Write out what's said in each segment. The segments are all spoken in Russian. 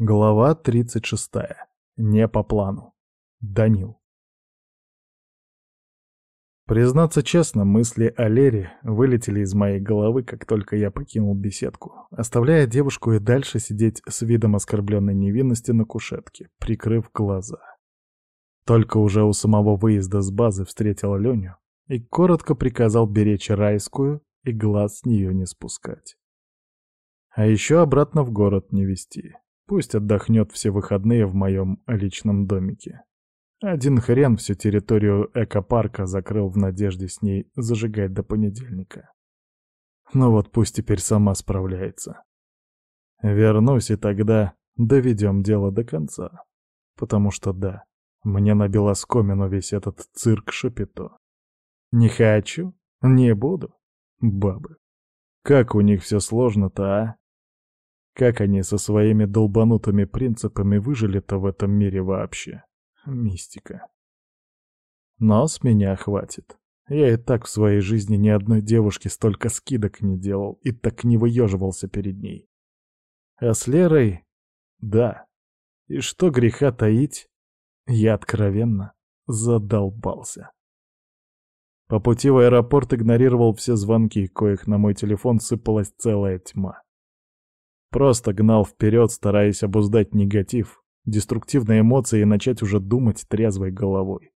Глава 36. Не по плану. Данил. Признаться честно, мысли о Лере вылетели из моей головы, как только я покинул беседку, оставляя девушку и дальше сидеть с видом оскорбленной невинности на кушетке, прикрыв глаза. Только уже у самого выезда с базы встретил Леню и коротко приказал беречь райскую и глаз с нее не спускать. А еще обратно в город не вести. Пусть отдохнет все выходные в моем личном домике. Один хрен всю территорию экопарка закрыл в надежде с ней зажигать до понедельника. Ну вот пусть теперь сама справляется. Вернусь, и тогда доведем дело до конца. Потому что да, мне набил оскомину весь этот цирк Шапито. Не хочу, не буду. Бабы. Как у них все сложно-то, а? Как они со своими долбанутыми принципами выжили-то в этом мире вообще? Мистика. Но с меня хватит. Я и так в своей жизни ни одной девушке столько скидок не делал и так не выеживался перед ней. А с Лерой... Да. И что греха таить, я откровенно задолбался. По пути в аэропорт игнорировал все звонки, коих на мой телефон сыпалась целая тьма. Просто гнал вперед, стараясь обуздать негатив, деструктивные эмоции и начать уже думать трезвой головой.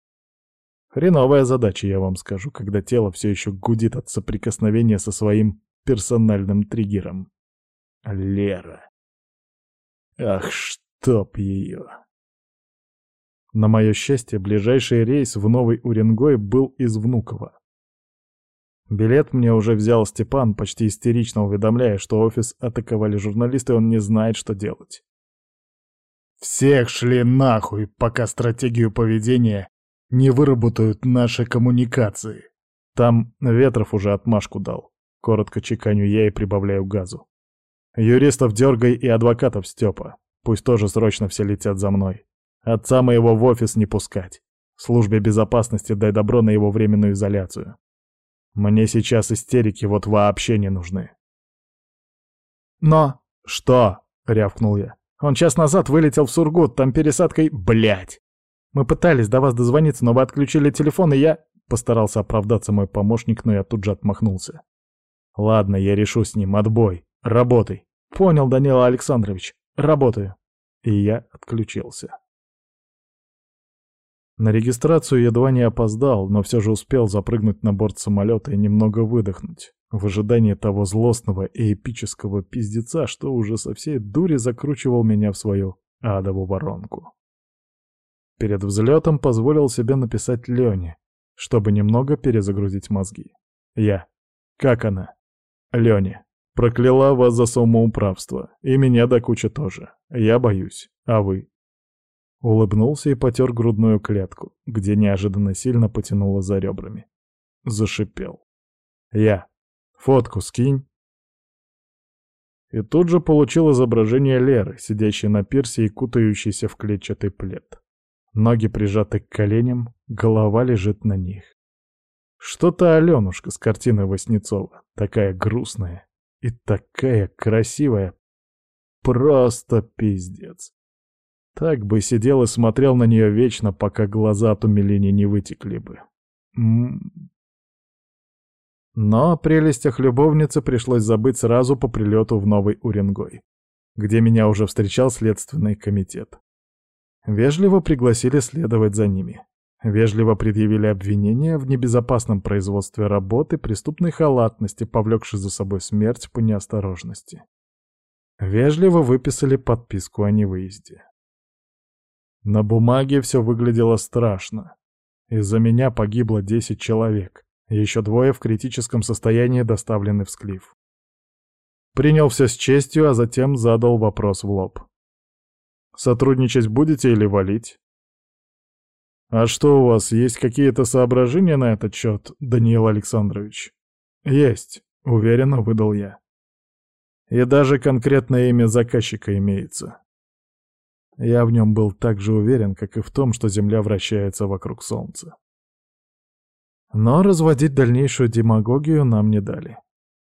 Хреновая задача, я вам скажу, когда тело все еще гудит от соприкосновения со своим персональным триггером. Лера. Ах, чтоб ее. На мое счастье, ближайший рейс в Новый Уренгой был из Внуково. Билет мне уже взял Степан, почти истерично уведомляя, что офис атаковали журналисты, и он не знает, что делать. «Всех шли нахуй, пока стратегию поведения не выработают наши коммуникации». Там Ветров уже отмашку дал. Коротко чеканю я и прибавляю газу. Юристов дергай и адвокатов Степа. Пусть тоже срочно все летят за мной. Отца моего в офис не пускать. Службе безопасности дай добро на его временную изоляцию. Мне сейчас истерики вот вообще не нужны. Но... Что? — рявкнул я. Он час назад вылетел в Сургут, там пересадкой... Блять! Мы пытались до вас дозвониться, но вы отключили телефон, и я... Постарался оправдаться мой помощник, но я тут же отмахнулся. Ладно, я решу с ним, отбой. Работай. Понял, Данила Александрович. Работаю. И я отключился. На регистрацию едва не опоздал, но все же успел запрыгнуть на борт самолета и немного выдохнуть, в ожидании того злостного и эпического пиздеца, что уже со всей дури закручивал меня в свою адову воронку. Перед взлетом позволил себе написать Лене, чтобы немного перезагрузить мозги. Я. Как она? Лене. Прокляла вас за самоуправство. И меня до кучи тоже. Я боюсь. А вы? Улыбнулся и потер грудную клетку, где неожиданно сильно потянуло за ребрами. Зашипел. «Я. Фотку скинь». И тут же получил изображение Леры, сидящей на пирсе и кутающейся в клетчатый плед. Ноги прижаты к коленям, голова лежит на них. Что-то Аленушка с картины Васнецова, такая грустная и такая красивая. Просто пиздец. Так бы сидел и смотрел на нее вечно, пока глаза от умиления не вытекли бы. Но о прелестях любовницы пришлось забыть сразу по прилету в Новый Уренгой, где меня уже встречал Следственный комитет. Вежливо пригласили следовать за ними. Вежливо предъявили обвинения в небезопасном производстве работы, преступной халатности, повлекшей за собой смерть по неосторожности. Вежливо выписали подписку о невыезде. На бумаге все выглядело страшно. Из-за меня погибло 10 человек, еще двое в критическом состоянии доставлены в склиф. Принял все с честью, а затем задал вопрос в лоб. «Сотрудничать будете или валить?» «А что у вас, есть какие-то соображения на этот счет, Даниил Александрович?» «Есть», — уверенно выдал я. «И даже конкретное имя заказчика имеется. Я в нем был так же уверен, как и в том, что Земля вращается вокруг Солнца. Но разводить дальнейшую демагогию нам не дали.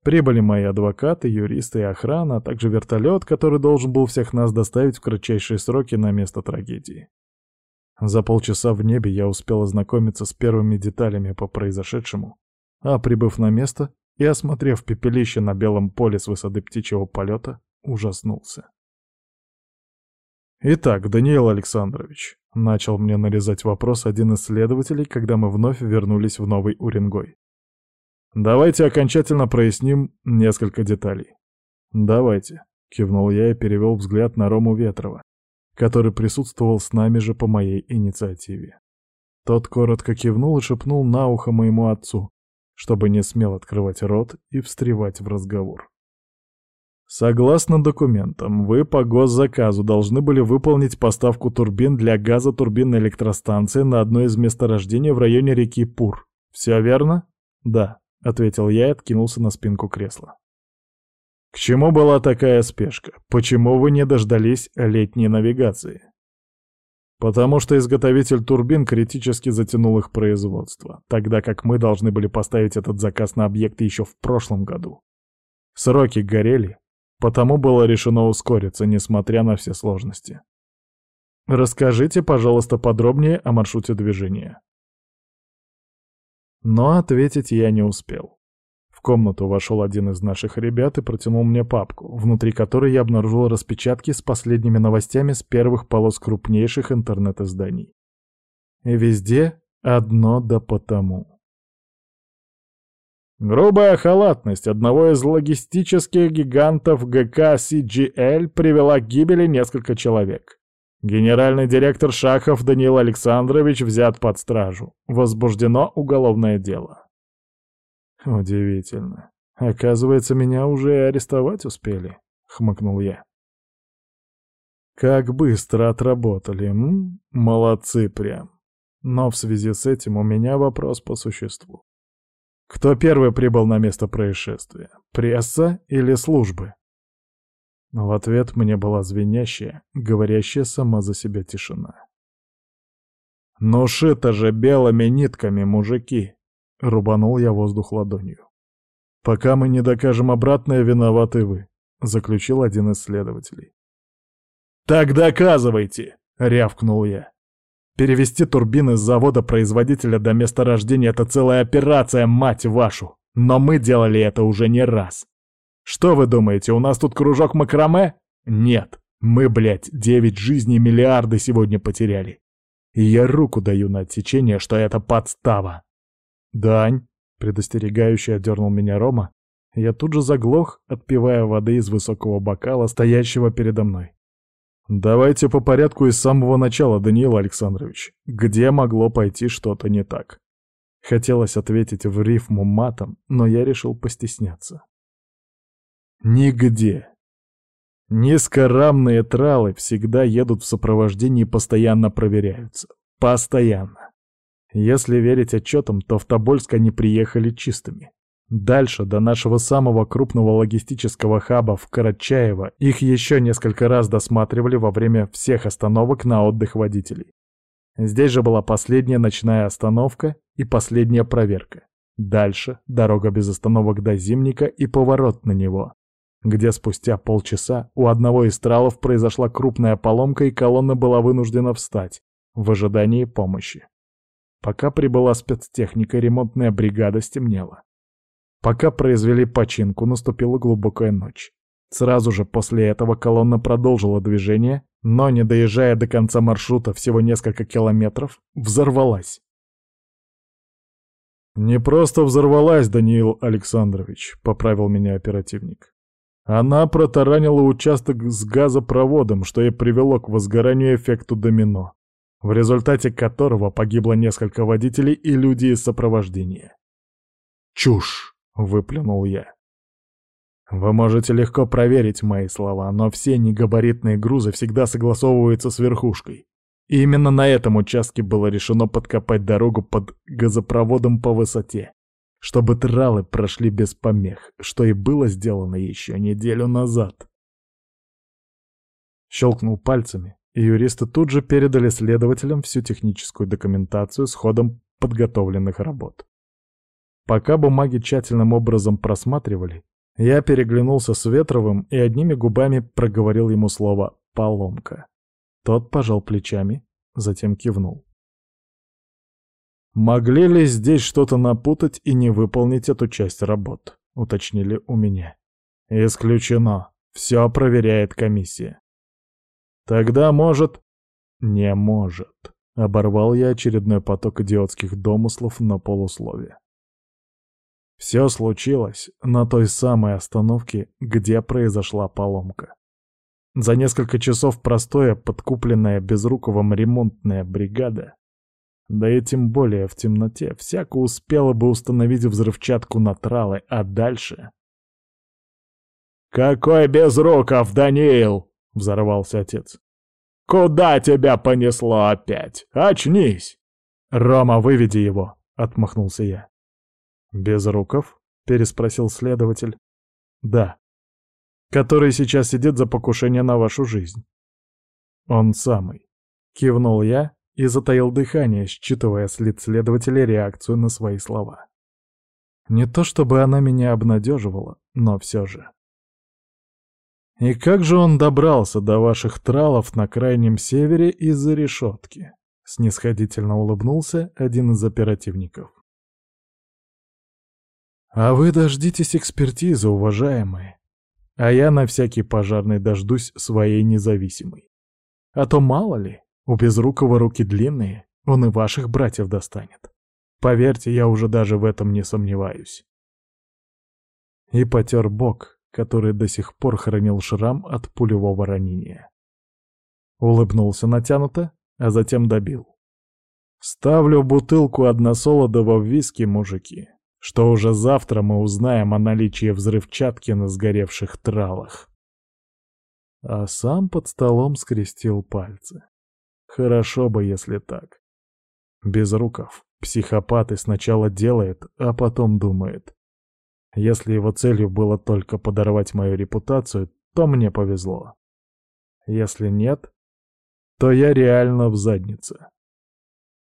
Прибыли мои адвокаты, юристы и охрана, а также вертолет, который должен был всех нас доставить в кратчайшие сроки на место трагедии. За полчаса в небе я успел ознакомиться с первыми деталями по произошедшему, а прибыв на место и осмотрев пепелище на белом поле с высоты птичьего полета, ужаснулся. «Итак, Даниил Александрович», — начал мне нарезать вопрос один из следователей, когда мы вновь вернулись в Новый Уренгой. «Давайте окончательно проясним несколько деталей». «Давайте», — кивнул я и перевел взгляд на Рому Ветрова, который присутствовал с нами же по моей инициативе. Тот коротко кивнул и шепнул на ухо моему отцу, чтобы не смел открывать рот и встревать в разговор. Согласно документам, вы по госзаказу должны были выполнить поставку турбин для газотурбинной электростанции на одно из месторождений в районе реки Пур. Все верно? Да, ответил я и откинулся на спинку кресла. К чему была такая спешка? Почему вы не дождались летней навигации? Потому что изготовитель турбин критически затянул их производство, тогда как мы должны были поставить этот заказ на объект еще в прошлом году. Сроки горели, Потому было решено ускориться, несмотря на все сложности. Расскажите, пожалуйста, подробнее о маршруте движения. Но ответить я не успел. В комнату вошел один из наших ребят и протянул мне папку, внутри которой я обнаружил распечатки с последними новостями с первых полос крупнейших интернет-изданий. Везде одно да потому. Грубая халатность одного из логистических гигантов ГК CGL привела к гибели несколько человек. Генеральный директор Шахов Даниил Александрович взят под стражу. Возбуждено уголовное дело. Удивительно. Оказывается, меня уже арестовать успели, хмыкнул я. Как быстро отработали, м? Молодцы прям. Но в связи с этим у меня вопрос по существу. Кто первый прибыл на место происшествия? Пресса или службы? Но в ответ мне была звенящая, говорящая сама за себя тишина. «Ну шито же белыми нитками, мужики!» — рубанул я воздух ладонью. «Пока мы не докажем обратное, виноваты вы», — заключил один из следователей. «Так доказывайте!» — рявкнул я. Перевести турбины с завода-производителя до места рождения — это целая операция, мать вашу! Но мы делали это уже не раз. Что вы думаете, у нас тут кружок макраме? Нет. Мы, блядь, девять жизней миллиарды сегодня потеряли. И я руку даю на отсечение, что это подстава. Дань, предостерегающе отдернул меня Рома. Я тут же заглох, отпивая воды из высокого бокала, стоящего передо мной. Давайте по порядку из самого начала, Даниил Александрович. Где могло пойти что-то не так? Хотелось ответить в рифму матом, но я решил постесняться. Нигде. Низкорамные тралы всегда едут в сопровождении и постоянно проверяются. Постоянно. Если верить отчетам, то в Тобольск они приехали чистыми. Дальше, до нашего самого крупного логистического хаба в Карачаево, их еще несколько раз досматривали во время всех остановок на отдых водителей. Здесь же была последняя ночная остановка и последняя проверка. Дальше дорога без остановок до Зимника и поворот на него, где спустя полчаса у одного из тралов произошла крупная поломка и колонна была вынуждена встать в ожидании помощи. Пока прибыла спецтехника, ремонтная бригада стемнела. Пока произвели починку, наступила глубокая ночь. Сразу же после этого колонна продолжила движение, но, не доезжая до конца маршрута всего несколько километров, взорвалась. «Не просто взорвалась, Даниил Александрович», — поправил меня оперативник. Она протаранила участок с газопроводом, что и привело к возгоранию эффекту домино, в результате которого погибло несколько водителей и люди из сопровождения. Чушь! — выплюнул я. Вы можете легко проверить мои слова, но все негабаритные грузы всегда согласовываются с верхушкой. И именно на этом участке было решено подкопать дорогу под газопроводом по высоте, чтобы тралы прошли без помех, что и было сделано еще неделю назад. Щелкнул пальцами, и юристы тут же передали следователям всю техническую документацию с ходом подготовленных работ. Пока бумаги тщательным образом просматривали, Я переглянулся с Ветровым и одними губами проговорил ему слово «поломка». Тот пожал плечами, затем кивнул. «Могли ли здесь что-то напутать и не выполнить эту часть работ?» — уточнили у меня. «Исключено. Все проверяет комиссия». «Тогда может...» «Не может», — оборвал я очередной поток идиотских домыслов на полусловие. Все случилось на той самой остановке, где произошла поломка. За несколько часов простоя подкупленная Безруковым ремонтная бригада, да и тем более в темноте, всяко успела бы установить взрывчатку на тралы, а дальше... «Какой Безруков, Даниил!» — взорвался отец. «Куда тебя понесло опять? Очнись!» «Рома, выведи его!» — отмахнулся я. «Безруков?» — переспросил следователь. «Да. Который сейчас сидит за покушение на вашу жизнь». «Он самый». Кивнул я и затаил дыхание, считывая с лиц следователя реакцию на свои слова. Не то чтобы она меня обнадеживала, но все же. «И как же он добрался до ваших тралов на крайнем севере из-за решетки?» — снисходительно улыбнулся один из оперативников. А вы дождитесь экспертизы, уважаемые. А я на всякий пожарный дождусь своей независимой. А то мало ли, у Безрукова руки длинные, он и ваших братьев достанет. Поверьте, я уже даже в этом не сомневаюсь. И потер бок, который до сих пор хранил шрам от пулевого ранения. Улыбнулся натянуто, а затем добил. Ставлю бутылку односолодового виски, мужики что уже завтра мы узнаем о наличии взрывчатки на сгоревших тралах. А сам под столом скрестил пальцы. Хорошо бы, если так. Без руков. Психопат и сначала делает, а потом думает. Если его целью было только подорвать мою репутацию, то мне повезло. Если нет, то я реально в заднице.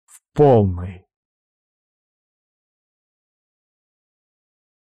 В полной